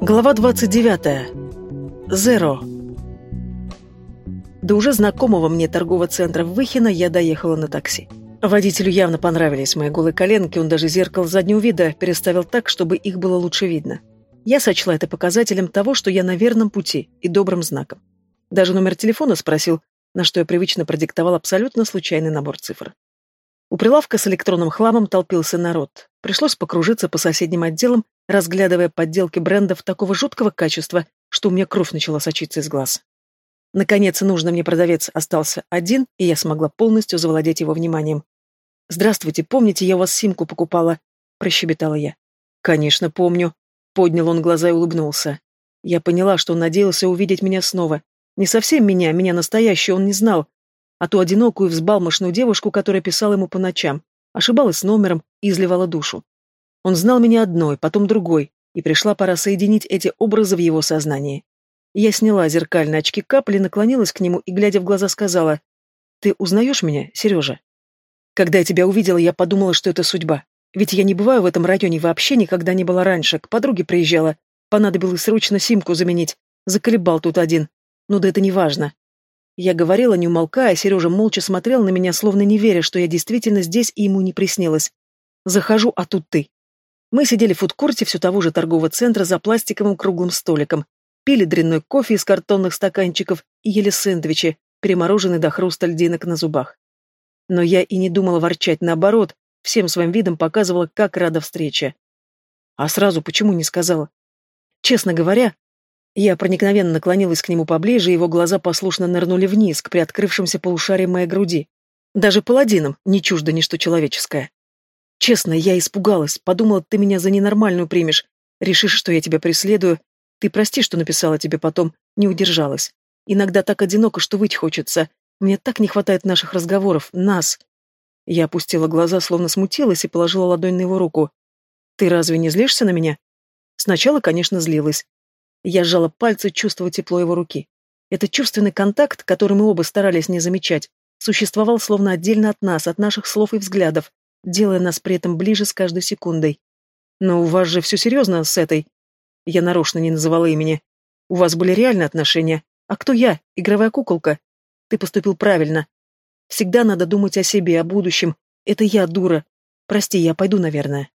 Глава 29. Зеро. До уже знакомого мне торгового центра в Выхино я доехала на такси. Водителю явно понравились мои голые коленки, он даже зеркало заднего вида переставил так, чтобы их было лучше видно. Я сочла это показателем того, что я на верном пути и добрым знаком. Даже номер телефона спросил, на что я привычно продиктовал абсолютно случайный набор цифр. У прилавка с электронным хламом толпился народ. Пришлось покружиться по соседним отделам, разглядывая подделки брендов такого жуткого качества, что у меня кровь начала сочиться из глаз. Наконец, нужный мне продавец остался один, и я смогла полностью завладеть его вниманием. «Здравствуйте, помните, я у вас симку покупала?» – прощебетала я. «Конечно, помню», – поднял он глаза и улыбнулся. Я поняла, что он надеялся увидеть меня снова. Не совсем меня, меня настоящую он не знал, а ту одинокую взбалмошную девушку, которая писала ему по ночам, ошибалась с номером и изливала душу. Он знал меня одной, потом другой, и пришла пора соединить эти образы в его сознании. Я сняла зеркальные очки капли, наклонилась к нему и, глядя в глаза, сказала, «Ты узнаешь меня, Сережа?» Когда я тебя увидела, я подумала, что это судьба. Ведь я не бываю в этом районе вообще никогда не была раньше, к подруге приезжала. Понадобилось срочно симку заменить. Заколебал тут один. Ну да это не важно. Я говорила, не умолкая, Сережа молча смотрел на меня, словно не веря, что я действительно здесь и ему не приснилось. Захожу, а тут ты. Мы сидели в фудкорте все того же торгового центра за пластиковым круглым столиком, пили дрянной кофе из картонных стаканчиков и ели сэндвичи, перемороженные до хруста льдинок на зубах. Но я и не думала ворчать, наоборот, всем своим видом показывала, как рада встрече. А сразу почему не сказала? Честно говоря, я проникновенно наклонилась к нему поближе, и его глаза послушно нырнули вниз, к приоткрывшимся полушариям моей груди. Даже паладинам не чуждо ничто человеческое. Честно, я испугалась, подумала, ты меня за ненормальную примешь, решишь, что я тебя преследую. Ты прости, что написала тебе потом, не удержалась. Иногда так одиноко, что выть хочется. Мне так не хватает наших разговоров, нас. Я опустила глаза, словно смутилась, и положила ладонь на его руку. Ты разве не злишься на меня? Сначала, конечно, злилась. Я сжала пальцы, чувствуя тепло его руки. Этот чувственный контакт, который мы оба старались не замечать, существовал словно отдельно от нас, от наших слов и взглядов, делая нас при этом ближе с каждой секундой. Но у вас же все серьезно с этой... Я нарочно не называла имени. У вас были реальные отношения. А кто я? Игровая куколка? Ты поступил правильно. Всегда надо думать о себе, о будущем. Это я, дура. Прости, я пойду, наверное.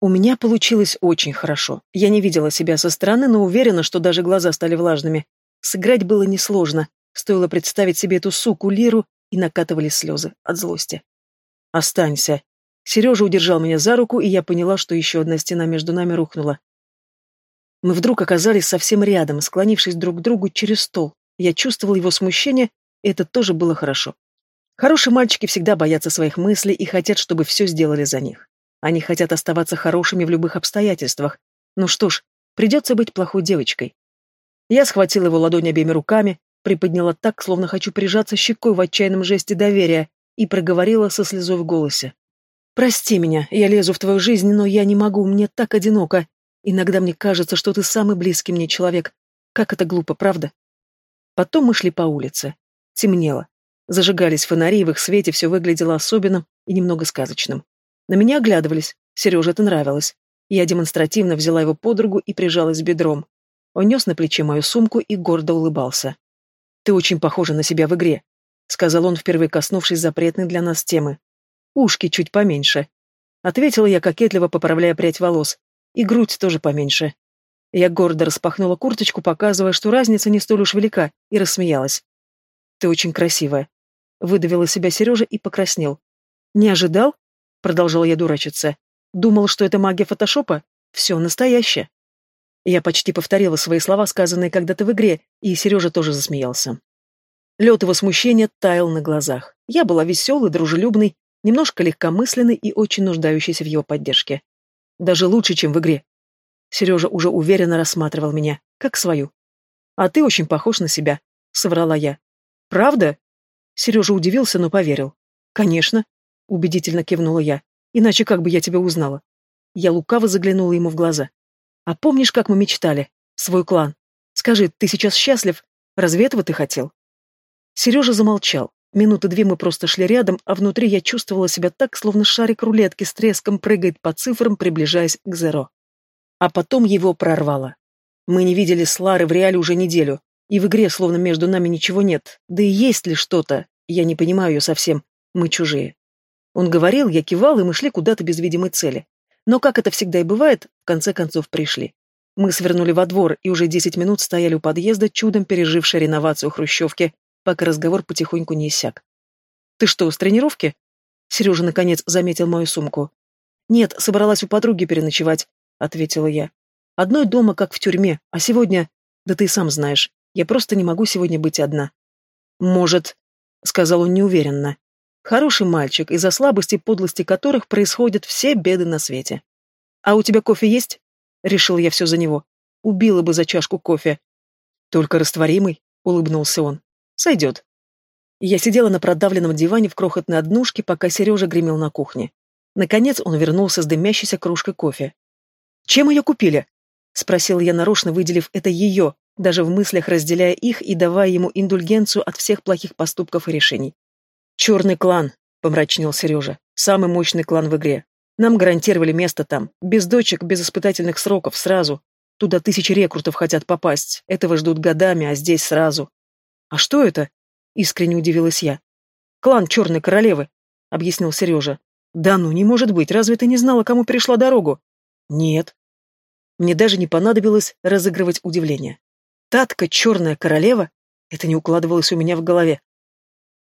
У меня получилось очень хорошо. Я не видела себя со стороны, но уверена, что даже глаза стали влажными. Сыграть было несложно. Стоило представить себе эту суку Лиру, и накатывались слезы от злости. «Останься». Сережа удержал меня за руку, и я поняла, что еще одна стена между нами рухнула. Мы вдруг оказались совсем рядом, склонившись друг к другу через стол. Я чувствовал его смущение, и это тоже было хорошо. Хорошие мальчики всегда боятся своих мыслей и хотят, чтобы все сделали за них. Они хотят оставаться хорошими в любых обстоятельствах. Ну что ж, придется быть плохой девочкой. Я схватила его ладонь обеими руками, приподняла так, словно хочу прижаться щекой в отчаянном жесте доверия, и проговорила со слезой в голосе. «Прости меня, я лезу в твою жизнь, но я не могу, мне так одиноко. Иногда мне кажется, что ты самый близкий мне человек. Как это глупо, правда?» Потом мы шли по улице. Темнело. Зажигались фонари, и в их свете все выглядело особенным и немного сказочным. На меня оглядывались. Сереже это нравилось. Я демонстративно взяла его под руку и прижалась бедром. Он нес на плече мою сумку и гордо улыбался. «Ты очень похожа на себя в игре», — сказал он, впервые коснувшись запретной для нас темы. «Ушки чуть поменьше», — ответила я, кокетливо поправляя прядь волос. «И грудь тоже поменьше». Я гордо распахнула курточку, показывая, что разница не столь уж велика, и рассмеялась. «Ты очень красивая», — выдавила себя Сережа и покраснел. «Не ожидал?» Продолжала я дурачиться. Думал, что это магия фотошопа? Все настоящее. Я почти повторила свои слова, сказанные когда-то в игре, и Сережа тоже засмеялся. Лед его смущения таял на глазах. Я была веселой, дружелюбной, немножко легкомысленной и очень нуждающейся в его поддержке. Даже лучше, чем в игре. Сережа уже уверенно рассматривал меня, как свою. «А ты очень похож на себя», — соврала я. «Правда?» Сережа удивился, но поверил. «Конечно. — убедительно кивнула я. «Иначе как бы я тебя узнала?» Я лукаво заглянула ему в глаза. «А помнишь, как мы мечтали? Свой клан. Скажи, ты сейчас счастлив? Разве этого ты хотел?» Сережа замолчал. Минуты две мы просто шли рядом, а внутри я чувствовала себя так, словно шарик рулетки с треском прыгает по цифрам, приближаясь к зеро. А потом его прорвало. Мы не видели с Лары в реале уже неделю, и в игре словно между нами ничего нет. Да и есть ли что-то? Я не понимаю ее совсем. Мы чужие. Он говорил, я кивал, и мы шли куда-то без видимой цели. Но, как это всегда и бывает, в конце концов пришли. Мы свернули во двор и уже десять минут стояли у подъезда, чудом пережившей реновацию хрущевки, пока разговор потихоньку не иссяк. «Ты что, с тренировки?» Сережа, наконец, заметил мою сумку. «Нет, собралась у подруги переночевать», — ответила я. «Одной дома, как в тюрьме, а сегодня... Да ты сам знаешь, я просто не могу сегодня быть одна». «Может...» — сказал он неуверенно. «Хороший мальчик, из-за слабости и подлости которых происходят все беды на свете. А у тебя кофе есть?» Решил я все за него. Убила бы за чашку кофе. Только растворимый, улыбнулся он. Сойдет. Я сидела на продавленном диване в крохотной однушке, пока Сережа гремел на кухне. Наконец он вернулся с дымящейся кружкой кофе. «Чем ее купили?» — спросил я нарочно, выделив это ее, даже в мыслях разделяя их и давая ему индульгенцию от всех плохих поступков и решений. «Черный клан», — помрачнел Сережа. «Самый мощный клан в игре. Нам гарантировали место там. Без дочек, без испытательных сроков, сразу. Туда тысячи рекрутов хотят попасть. Этого ждут годами, а здесь сразу. А что это? Искренне удивилась я. Клан Черной Королевы, объяснил Сережа. Да ну, не может быть, разве ты не знала, кому перешла дорогу? Нет. Мне даже не понадобилось разыгрывать удивление. Татка Черная Королева? Это не укладывалось у меня в голове.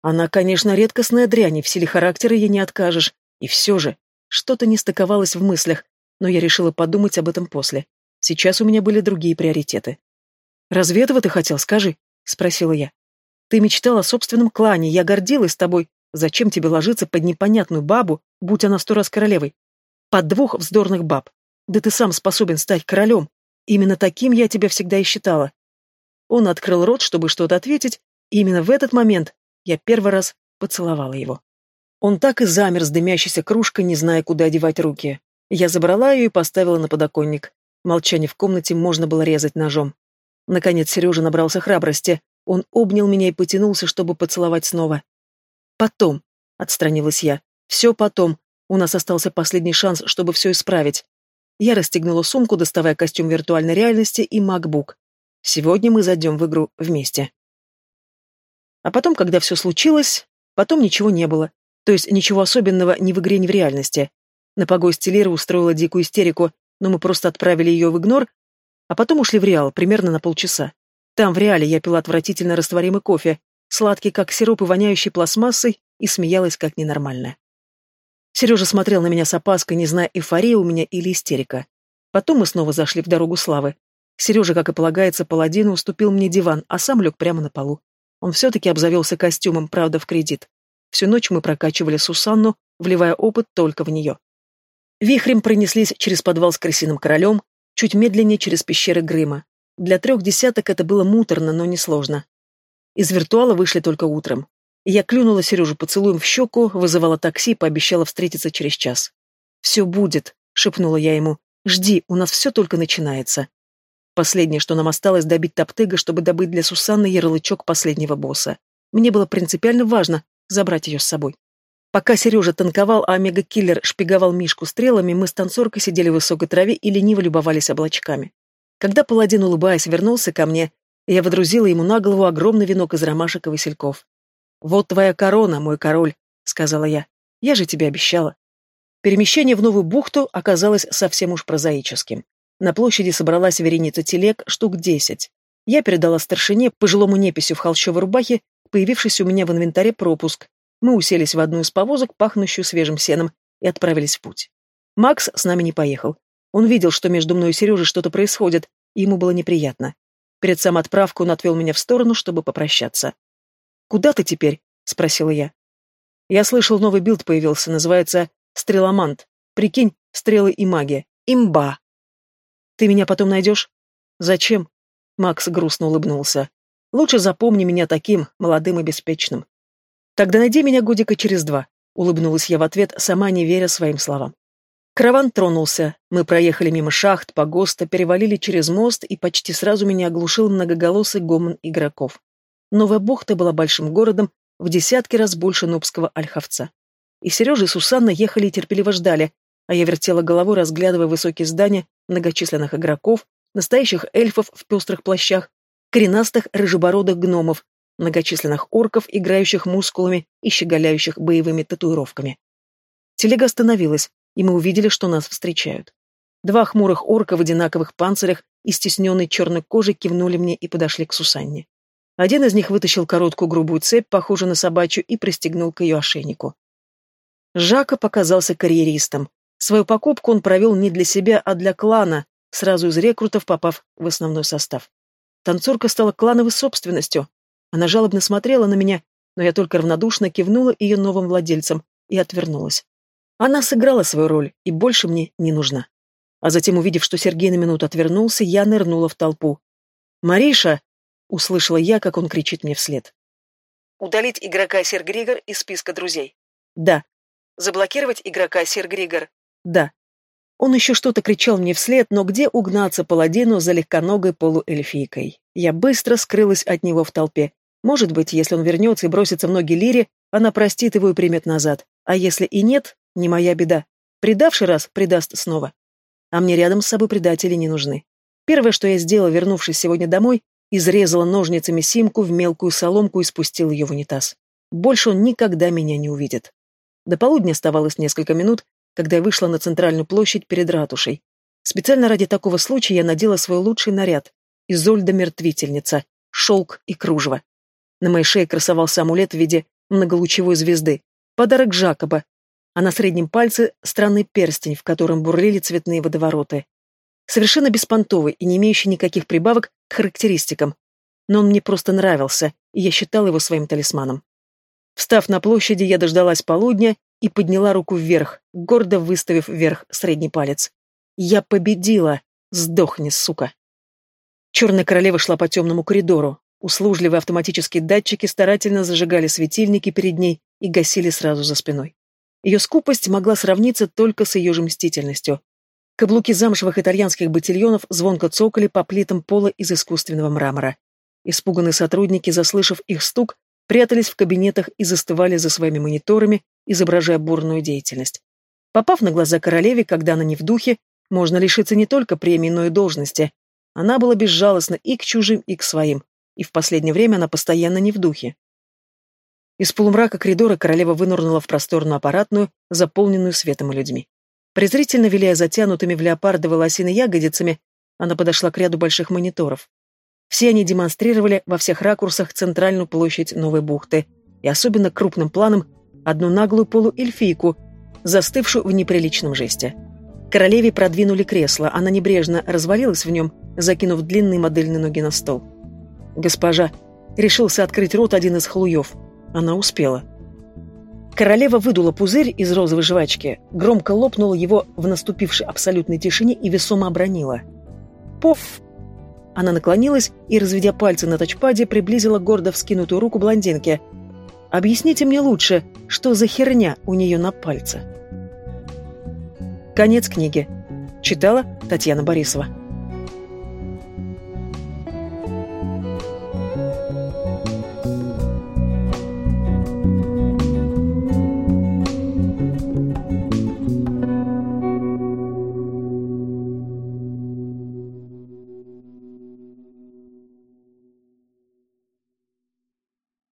Она, конечно, редкостная дрянь, и в силе характера ей не откажешь. И все же, что-то не стыковалось в мыслях, но я решила подумать об этом после. Сейчас у меня были другие приоритеты. «Разве этого ты хотел, скажи?» — спросила я. «Ты мечтал о собственном клане, я гордилась тобой. Зачем тебе ложиться под непонятную бабу, будь она сто раз королевой? Под двух вздорных баб. Да ты сам способен стать королем. Именно таким я тебя всегда и считала». Он открыл рот, чтобы что-то ответить, и именно в этот момент я первый раз поцеловала его. Он так и замер с дымящейся кружкой, не зная, куда одевать руки. Я забрала ее и поставила на подоконник. Молчание в комнате можно было резать ножом. Наконец Сережа набрался храбрости. Он обнял меня и потянулся, чтобы поцеловать снова. «Потом», — отстранилась я. «Все потом. У нас остался последний шанс, чтобы все исправить». Я расстегнула сумку, доставая костюм виртуальной реальности и MacBook. Сегодня мы зайдем в игру вместе. А потом, когда все случилось, потом ничего не было. То есть ничего особенного ни в игре, ни в реальности. На погосте Лира устроила дикую истерику, но мы просто отправили ее в игнор, а потом ушли в Реал, примерно на полчаса. Там, в Реале, я пила отвратительно растворимый кофе, сладкий, как сироп и воняющий пластмассой, и смеялась, как ненормальная. Сережа смотрел на меня с опаской, не зная, эйфория у меня или истерика. Потом мы снова зашли в дорогу славы. Сережа, как и полагается, паладину уступил мне диван, а сам лег прямо на полу. Он все-таки обзавелся костюмом, правда, в кредит. Всю ночь мы прокачивали Сусанну, вливая опыт только в нее. Вихрем пронеслись через подвал с крысиным королем, чуть медленнее через пещеры Грыма. Для трех десяток это было муторно, но несложно. Из виртуала вышли только утром. Я клюнула Сережу поцелуем в щеку, вызывала такси, пообещала встретиться через час. «Все будет», — шепнула я ему. «Жди, у нас все только начинается». Последнее, что нам осталось, добить Топтыга, чтобы добыть для Сусанны ярлычок последнего босса. Мне было принципиально важно, забрать ее с собой. Пока Сережа танковал, а Омега-киллер шпиговал Мишку стрелами, мы с танцоркой сидели в высокой траве и лениво любовались облачками. Когда паладин, улыбаясь, вернулся ко мне, я водрузила ему на голову огромный венок из ромашек и васильков. «Вот твоя корона, мой король», — сказала я. «Я же тебе обещала». Перемещение в новую бухту оказалось совсем уж прозаическим. На площади собралась вереница телег, штук десять. Я передала старшине, пожилому неписью в холщовой рубахе, появившийся у меня в инвентаре пропуск. Мы уселись в одну из повозок, пахнущую свежим сеном, и отправились в путь. Макс с нами не поехал. Он видел, что между мной и Сережей что-то происходит, и ему было неприятно. Перед самой отправкой он отвел меня в сторону, чтобы попрощаться. «Куда ты теперь?» — спросила я. «Я слышал, новый билд появился, называется «Стреломант». Прикинь, стрелы и магия. Имба!» «Ты меня потом найдешь?» «Зачем?» Макс грустно улыбнулся. Лучше запомни меня таким, молодым и беспечным. Тогда найди меня годика через два, улыбнулась я в ответ, сама не веря своим словам. Караван тронулся. Мы проехали мимо шахт, погоста, перевалили через мост, и почти сразу меня оглушил многоголосый гомон игроков. Новая бухта была большим городом, в десятки раз больше нубского ольховца. И Сережа и Сусанна ехали и терпеливо ждали, а я вертела головой, разглядывая высокие здания многочисленных игроков, настоящих эльфов в пестрых плащах, коренастых рыжебородых гномов, многочисленных орков, играющих мускулами и щеголяющих боевыми татуировками. Телега остановилась, и мы увидели, что нас встречают. Два хмурых орка в одинаковых панцирях и стесненной черной кожей кивнули мне и подошли к Сусанне. Один из них вытащил короткую грубую цепь, похожую на собачью, и пристегнул к ее ошейнику. Жака показался карьеристом. Свою покупку он провел не для себя, а для клана, сразу из рекрутов попав в основной состав. Танцорка стала клановой собственностью. Она жалобно смотрела на меня, но я только равнодушно кивнула ее новым владельцам и отвернулась. Она сыграла свою роль и больше мне не нужна. А затем, увидев, что Сергей на минуту отвернулся, я нырнула в толпу. «Мариша!» — услышала я, как он кричит мне вслед. «Удалить игрока Сер Григор из списка друзей?» «Да». «Заблокировать игрока Сер Григор?» «Да». Он еще что-то кричал мне вслед, но где угнаться паладину за легконогой полуэльфийкой? Я быстро скрылась от него в толпе. Может быть, если он вернется и бросится в ноги Лире, она простит его и примет назад. А если и нет, не моя беда. Предавший раз предаст снова. А мне рядом с собой предатели не нужны. Первое, что я сделала, вернувшись сегодня домой, изрезала ножницами симку в мелкую соломку и спустила ее в унитаз. Больше он никогда меня не увидит. До полудня оставалось несколько минут, когда я вышла на центральную площадь перед ратушей. Специально ради такого случая я надела свой лучший наряд — Изольда-мертвительница, шелк и кружево. На моей шее красовался амулет в виде многолучевой звезды, подарок Жакоба, а на среднем пальце странный перстень, в котором бурлили цветные водовороты. Совершенно беспонтовый и не имеющий никаких прибавок к характеристикам. Но он мне просто нравился, и я считал его своим талисманом. Встав на площади, я дождалась полудня и подняла руку вверх, гордо выставив вверх средний палец. Я победила! Сдохни, сука! Черная королева шла по темному коридору. Услужливые автоматические датчики старательно зажигали светильники перед ней и гасили сразу за спиной. Ее скупость могла сравниться только с ее же мстительностью. Каблуки замшевых итальянских ботильонов звонко цокали по плитам пола из искусственного мрамора. Испуганные сотрудники, заслышав их стук, прятались в кабинетах и застывали за своими мониторами, изображая бурную деятельность. Попав на глаза королеве, когда она не в духе, можно лишиться не только премии, но и должности. Она была безжалостна и к чужим, и к своим, и в последнее время она постоянно не в духе. Из полумрака коридора королева вынурнула в просторную аппаратную, заполненную светом и людьми. Презрительно виляя затянутыми в леопардовые лосины ягодицами, она подошла к ряду больших мониторов. Все они демонстрировали во всех ракурсах центральную площадь Новой бухты, и особенно крупным планом одну наглую полуэльфийку, застывшую в неприличном жесте. Королеве продвинули кресло, она небрежно развалилась в нем, закинув длинные модельные ноги на стол. «Госпожа!» Решился открыть рот один из хлуев. Она успела. Королева выдула пузырь из розовой жвачки, громко лопнула его в наступившей абсолютной тишине и весомо обронила. «Поф!» Она наклонилась и, разведя пальцы на тачпаде, приблизила гордо вскинутую руку блондинке. «Объясните мне лучше, что за херня у нее на пальце?» Конец книги. Читала Татьяна Борисова.